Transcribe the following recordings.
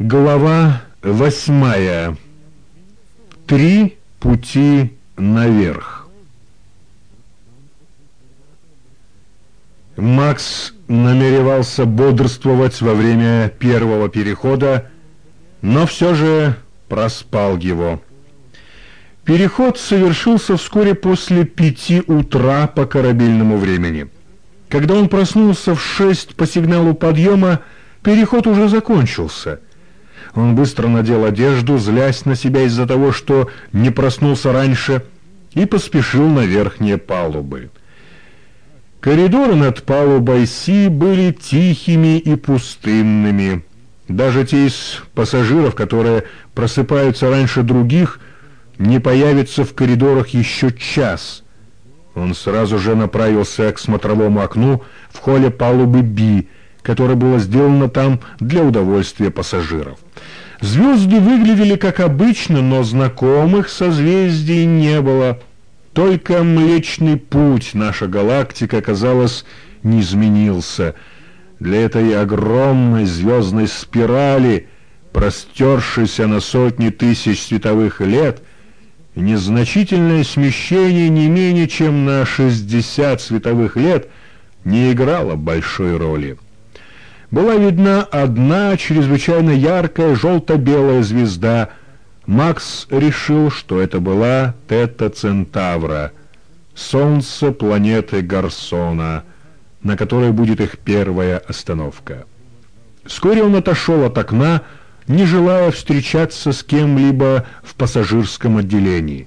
Глава восьмая. Три пути наверх. Макс намеревался бодрствовать во время первого перехода, но все же проспал его. Переход совершился вскоре после пяти утра по корабельному времени. Когда он проснулся в шесть по сигналу подъема, переход уже закончился — он быстро надел одежду, злясь на себя из-за того, что не проснулся раньше, и поспешил на верхние палубы. Коридоры над палубой Си были тихими и пустынными. Даже те из пассажиров, которые просыпаются раньше других, не появятся в коридорах еще час. Он сразу же направился к смотровому окну в холле палубы Би, которое было сделано там для удовольствия пассажиров. Звезды выглядели как обычно, но знакомых созвездий не было. Только Млечный Путь, наша галактика, казалось, не изменился. Для этой огромной звездной спирали, простершейся на сотни тысяч световых лет, незначительное смещение не менее чем на 60 световых лет не играло большой роли была видна одна чрезвычайно яркая желто-белая звезда. Макс решил, что это была Тета Центавра, солнце планеты Гарсона, на которой будет их первая остановка. Вскоре он отошел от окна, не желая встречаться с кем-либо в пассажирском отделении.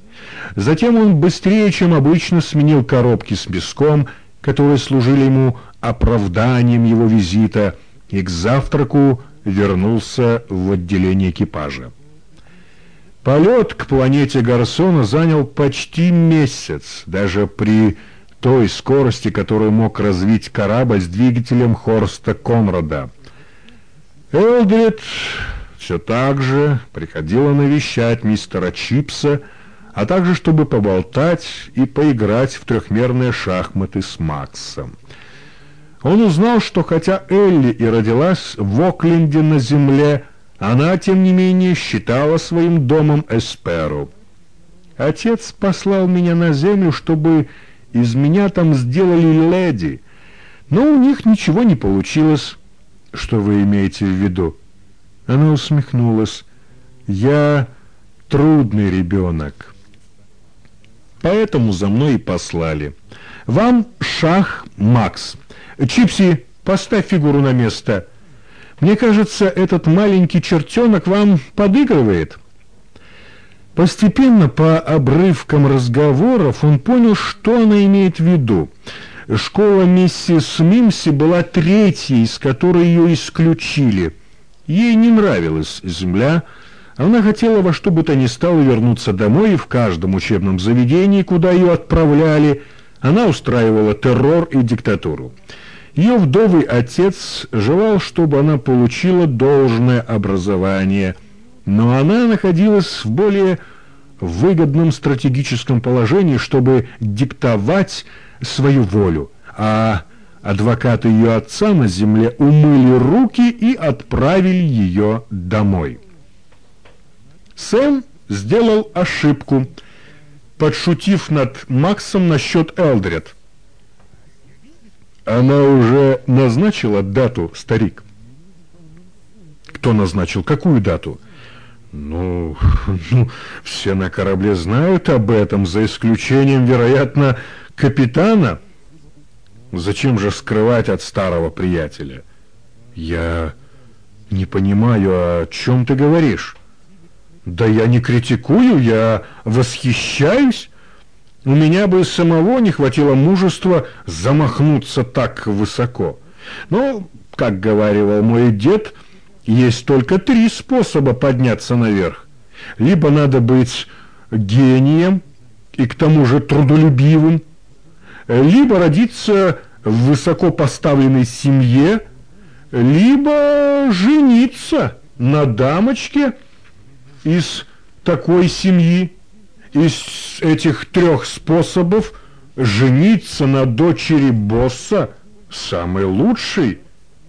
Затем он быстрее, чем обычно, сменил коробки с песком, которые служили ему оправданием его визита, и к завтраку вернулся в отделение экипажа. Полет к планете Гарсона занял почти месяц, даже при той скорости, которую мог развить корабль с двигателем Хорста Конрада. Элдрид все так же приходила навещать мистера Чипса, а также чтобы поболтать и поиграть в трехмерные шахматы с Максом. Он узнал, что хотя Элли и родилась в Окленде на земле, она, тем не менее, считала своим домом Эсперу. Отец послал меня на землю, чтобы из меня там сделали леди, но у них ничего не получилось. Что вы имеете в виду? Она усмехнулась. Я трудный ребенок. Поэтому за мной и послали. Вам шах Макс. Чипси, поставь фигуру на место. Мне кажется, этот маленький чертенок вам подыгрывает». Постепенно, по обрывкам разговоров, он понял, что она имеет в виду. Школа миссис Мимси была третьей, из которой ее исключили. Ей не нравилась земля, она хотела во что бы то ни стало вернуться домой, и в каждом учебном заведении, куда ее отправляли, она устраивала террор и диктатуру. Ее вдовый отец желал, чтобы она получила должное образование, но она находилась в более выгодном стратегическом положении, чтобы диктовать свою волю, а адвокаты ее отца на земле умыли руки и отправили ее домой. Сэм сделал ошибку, подшутив над Максом насчет Элдред – она уже назначила дату, старик? Кто назначил? Какую дату? Ну, ну, все на корабле знают об этом, за исключением, вероятно, капитана. Зачем же скрывать от старого приятеля? Я не понимаю, о чем ты говоришь? Да я не критикую, я восхищаюсь. У меня бы самого не хватило мужества замахнуться так высоко. Но, как говаривал мой дед, есть только три способа подняться наверх. Либо надо быть гением и к тому же трудолюбивым, либо родиться в высоко поставленной семье, либо жениться на дамочке из такой семьи из этих трех способов жениться на дочери босса самый лучший,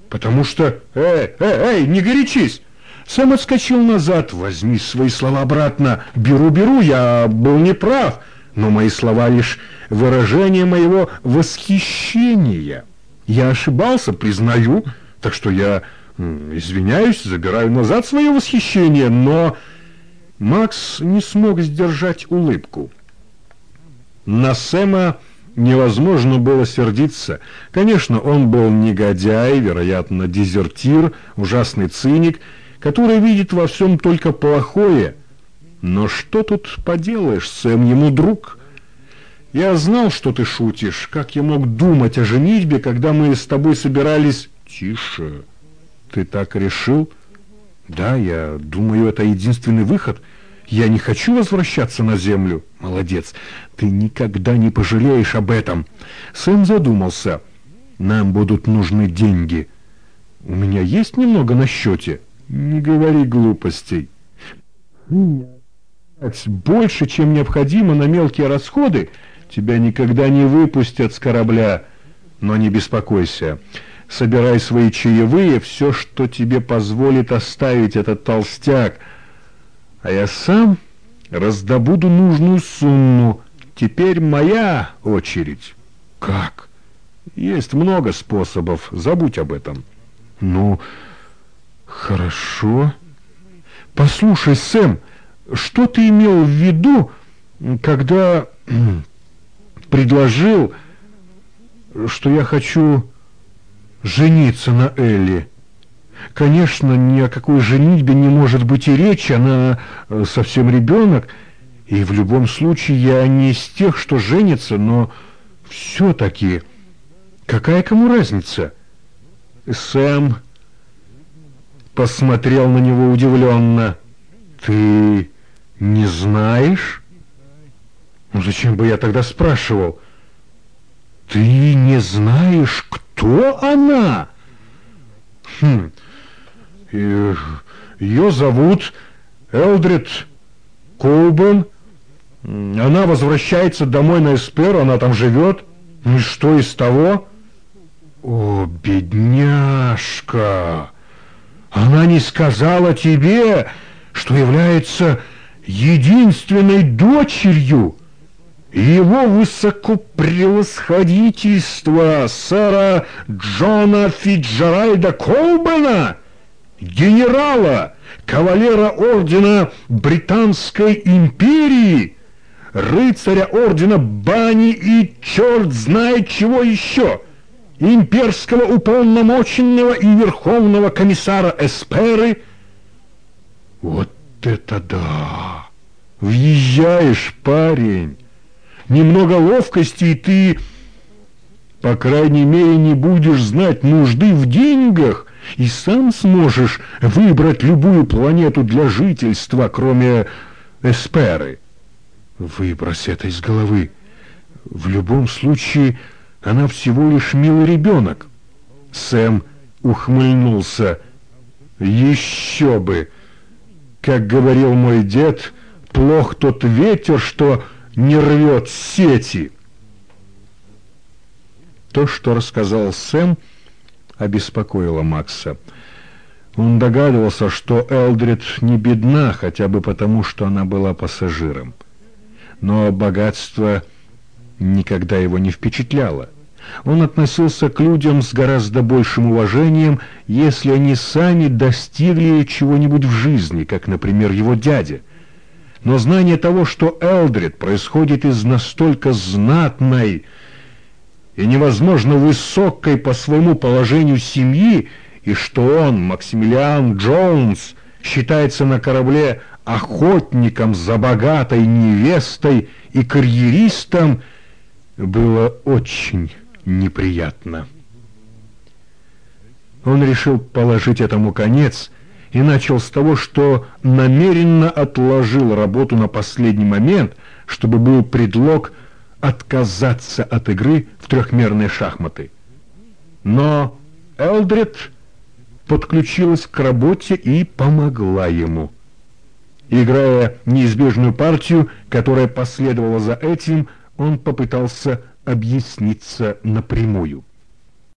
потому что... Эй, эй, эй, не горячись! Сэм отскочил назад. «Возьми свои слова обратно. Беру, беру, я был неправ. Но мои слова лишь выражение моего восхищения. Я ошибался, признаю, так что я извиняюсь, забираю назад свое восхищение, но...» Макс не смог сдержать улыбку. На Сэма невозможно было сердиться. Конечно, он был негодяй, вероятно, дезертир, ужасный циник, который видит во всем только плохое. Но что тут поделаешь, Сэм ему друг. Я знал, что ты шутишь. Как я мог думать о женитьбе, когда мы с тобой собирались... Тише. Ты так решил? Да, я думаю, это единственный выход — я не хочу возвращаться на землю. Молодец. Ты никогда не пожалеешь об этом. Сэм задумался. Нам будут нужны деньги. У меня есть немного на счете. Не говори глупостей. Больше, чем необходимо на мелкие расходы, тебя никогда не выпустят с корабля. Но не беспокойся. Собирай свои чаевые, все, что тебе позволит оставить этот толстяк — а я сам раздобуду нужную сумму. Теперь моя очередь. Как? Есть много способов, забудь об этом. Ну, хорошо. Послушай, Сэм, что ты имел в виду, когда предложил, что я хочу жениться на Элли? Конечно, ни о какой женитьбе не может быть и речи, она э, совсем ребенок, и в любом случае я не из тех, что женится, но все-таки какая кому разница? Сэм посмотрел на него удивленно. Ты не знаешь? Ну зачем бы я тогда спрашивал? Ты не знаешь, кто она? Хм... Ее зовут Элдрид Коубен. Она возвращается домой на Эспер, она там живет. Ну что из того? О, бедняжка! Она не сказала тебе, что является единственной дочерью его высокопревосходительства сэра Джона Фиджеральда Колбена — генерала, кавалера ордена Британской империи, рыцаря ордена Бани и черт знает чего еще, имперского уполномоченного и верховного комиссара Эсперы. Вот это да! Въезжаешь, парень! Немного ловкости, и ты, по крайней мере, не будешь знать нужды в деньгах, и сам сможешь выбрать любую планету для жительства, кроме Эсперы. Выбрось это из головы. В любом случае, она всего лишь милый ребенок. Сэм ухмыльнулся. Еще бы! Как говорил мой дед, плох тот ветер, что не рвет сети. То, что рассказал Сэм, — обеспокоила Макса. Он догадывался, что Элдрид не бедна, хотя бы потому, что она была пассажиром. Но богатство никогда его не впечатляло. Он относился к людям с гораздо большим уважением, если они сами достигли чего-нибудь в жизни, как, например, его дядя. Но знание того, что Элдрид происходит из настолько знатной, и невозможно высокой по своему положению семьи, и что он, Максимилиан Джонс, считается на корабле охотником за богатой невестой и карьеристом, было очень неприятно. Он решил положить этому конец и начал с того, что намеренно отложил работу на последний момент, чтобы был предлог – отказаться от игры в трехмерные шахматы. Но Элдред подключилась к работе и помогла ему. Играя неизбежную партию, которая последовала за этим, он попытался объясниться напрямую.